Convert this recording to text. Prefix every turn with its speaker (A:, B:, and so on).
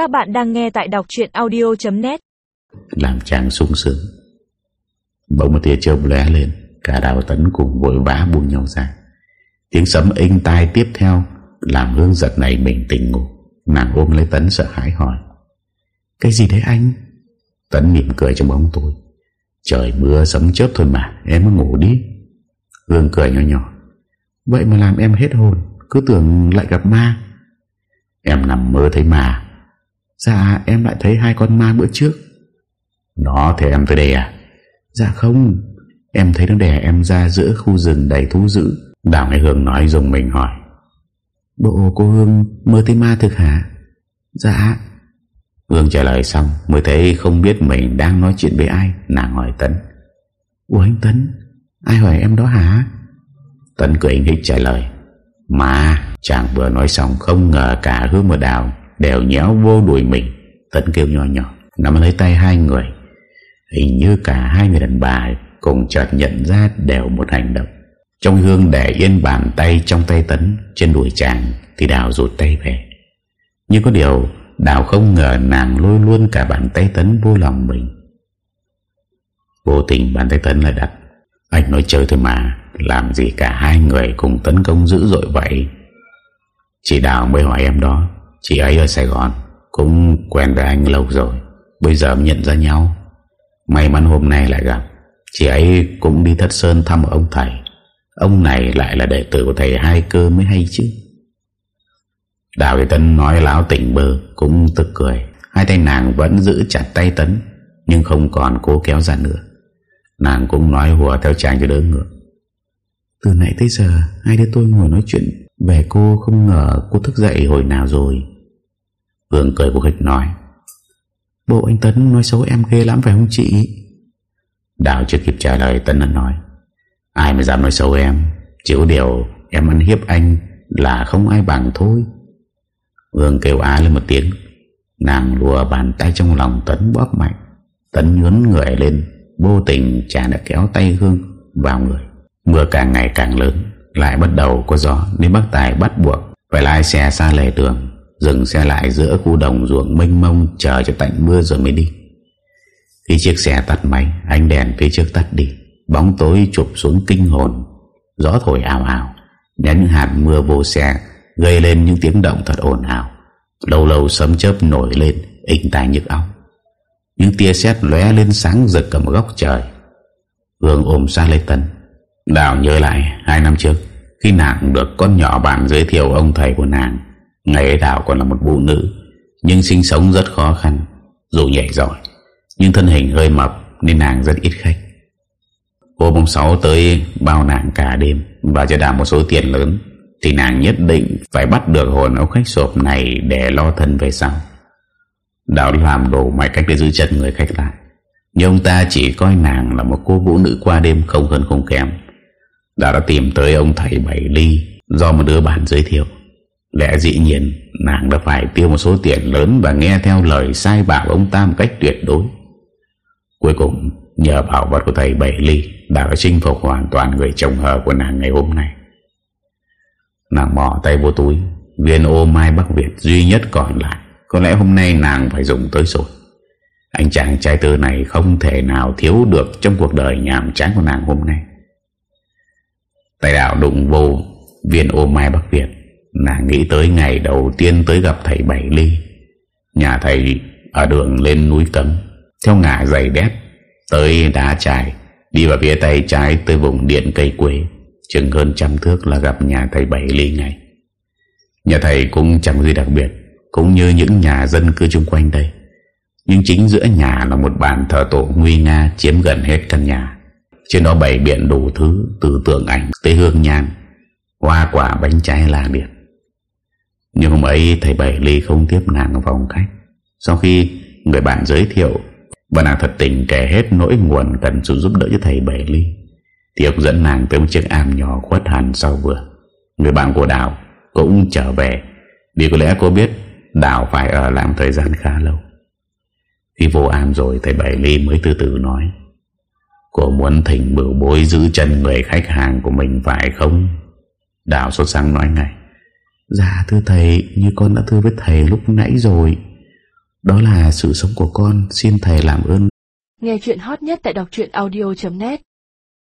A: Các bạn đang nghe tại đọc chuyện audio.net
B: Làm chàng sung sướng. Bỗng một tia chớp lóe lên, Cả đào tấn cùng vội vã buông nhau ra. Tiếng sấm inh tai tiếp theo Làm hương giật này mình tỉnh ngủ. Nàng ôm lấy tấn sợ hãi hỏi, Cái gì đấy anh? Tấn mỉm cười trong bóng tối, Trời mưa sấm chớp thôi mà, Em cứ ngủ đi. Hương cười nhỏ nhỏ, Vậy mà làm em hết hồn, Cứ tưởng lại gặp ma. Em nằm mơ thấy ma Dạ em lại thấy hai con ma bữa trước. Nó thì em tới đây à? Dạ không Em thấy nó đè em ra giữa khu rừng đầy thú dữ. Đào Ngày Hương nói dùng mình hỏi. Bộ cô Hương mơ thấy ma thực hả? Dạ. Hương trả lời xong Mới thấy không biết mình đang nói chuyện với ai Nàng hỏi Tấn. Ủa anh Tấn Ai hỏi em đó hả? Tấn cười anh hít trả lời. Mà chàng vừa nói xong Không ngờ cả Hương và Đào Đều nhéo vô đuổi mình. Tấn kêu nhỏ nhỏ, Nắm lấy tay hai người. Hình như cả hai người đàn bà Cùng chợt nhận ra đều một hành động. Trong Hương để yên bàn tay Trong tay Tấn, trên đùi chàng Thì Đào rụt tay về. Nhưng có điều, Đào không ngờ nàng lôi luôn cả bàn tay Tấn vô lòng mình. Vô tình bàn tay Tấn lại đặt. Anh nói chơi thôi mà, Làm gì cả hai người cùng tấn công dữ dội vậy? Chị Đào mới hỏi em đó. Chị ấy ở Sài Gòn Cũng quen với anh lâu rồi, Bây giờ nhận ra nhau. May mắn hôm nay lại gặp, Chị ấy cũng đi thất sơn thăm ông thầy. Ông này lại là đệ tử của thầy hai cơ mới hay chứ. Đào thị Tấn nói láo tỉnh bơ, Cũng tức cười. Hai tay nàng vẫn giữ chặt tay Tấn, Nhưng không còn cố kéo ra nữa. Nàng cũng nói hùa theo chàng cho đỡ ngược Từ nãy tới giờ, Hai đứa tôi ngồi nói chuyện về cô không ngờ cô thức dậy hồi nào rồi. Hương cười của hịch nói, Bộ anh Tấn nói xấu em ghê lắm phải không chị? Đào chưa kịp trả lời Tấn đã nói, Ai mà dám nói xấu em? Chỉ có điều em ăn hiếp anh Là không ai bằng thôi. Hương kêu á lên một tiếng. Nàng lùa bàn tay trong lòng Tấn bóp mạnh. Tấn nhướn người lên, Vô tình chàng đã kéo tay Hương vào người. Mưa càng ngày càng lớn. Lại bắt đầu có gió, Nên bác Tài bắt buộc Phải lái xe xa lề tường, Dừng xe lại giữa khu đồng ruộng mênh mông Chờ cho tạnh mưa rồi mới đi. Khi chiếc xe tắt máy, Ánh đèn phía trước tắt đi, Bóng tối chụp xuống kinh hồn. Gió thổi ảo ảo nhánh hạt mưa vô xe Gây lên những tiếng động thật ồn ào. Lâu lâu sấm chớp nổi lên, Inh tài nhức óc. Những tia sét lóe lên sáng rực cầm góc trời. Hương ôm xa lấy Tân Đào nhớ lại, hai năm trước, Khi nàng được con nhỏ bạn giới thiệu ông thầy của nàng, Ngày ấy Đào còn là một phụ nữ, Nhưng sinh sống rất khó khăn, Dù nhảy giỏi, Nhưng thân hình hơi mập Nên nàng rất ít khách. Hôm mùng 6 tới bao nàng cả đêm Và cho Đào một số tiền lớn, Thì nàng nhất định phải bắt được hồn ông khách sộp này Để lo thân về sau. Đào làm đủ mọi cách để giữ chân người khách lại, Nhưng ông ta chỉ coi nàng là một cô vũ nữ qua đêm không hơn không kém đã đã tìm tới ông thầy Bảy Ly Do một đứa bạn giới thiệu. Lẽ dĩ nhiên, nàng đã phải tiêu một số tiền lớn Và nghe theo lời sai bảo ông ta một cách tuyệt đối. Cuối cùng, nhờ bảo vật của thầy Bảy Ly Đã chinh phục hoàn toàn người chồng hờ của nàng ngày hôm nay. Nàng mò tay vô túi, Viên ô mai Bắc Việt duy nhất còn lại, Có lẽ hôm nay nàng phải dùng tới rồi. Anh chàng trai tư này không thể nào thiếu được Trong cuộc đời nhàm chán của nàng hôm nay. Tài đạo đụng vô, Viên ô mai Bắc Việt. Nàng nghĩ tới ngày đầu tiên tới gặp thầy Bảy Ly. Nhà thầy ở đường lên núi Cấm. Theo ngã dày đét, Tới đá trải Đi vào phía tay trái tới vùng điện cây quế. Chừng hơn trăm thước là gặp nhà thầy Bảy Ly ngay. Nhà thầy cũng chẳng gì đặc biệt, Cũng như những nhà dân cư chung quanh đây. Nhưng chính giữa nhà là một bàn thờ tổ nguy nga Chiếm gần hết căn nhà. Trên đó bày biện đủ thứ Từ tượng ảnh tới hương nhang, Hoa quả, bánh trái là biệt Nhưng hôm ấy thầy Bảy Ly không tiếp nàng vào phòng khách. Sau khi người bạn giới thiệu Và nàng thật tình kể hết nỗi nguồn Cần sự giúp đỡ cho thầy Bảy Ly, Thì ông dẫn nàng tới một chiếc am nhỏ khuất hẳn sau vừa Người bạn của Đào cũng trở về. Vì có lẽ cô biết Đào phải ở làm thời gian khá lâu. Khi vô am rồi, Thầy Bảy Ly mới từ từ nói. Cô muốn thỉnh bửu bối giữ chân người khách hàng của mình phải không? Đào sốt sáng nói ngay. Dạ thưa thầy, Như con đã thưa với thầy lúc nãy rồi. Đó là sự sống của con. Xin thầy làm ơn.
A: Nghe chuyện hot nhất tại đọc audio.net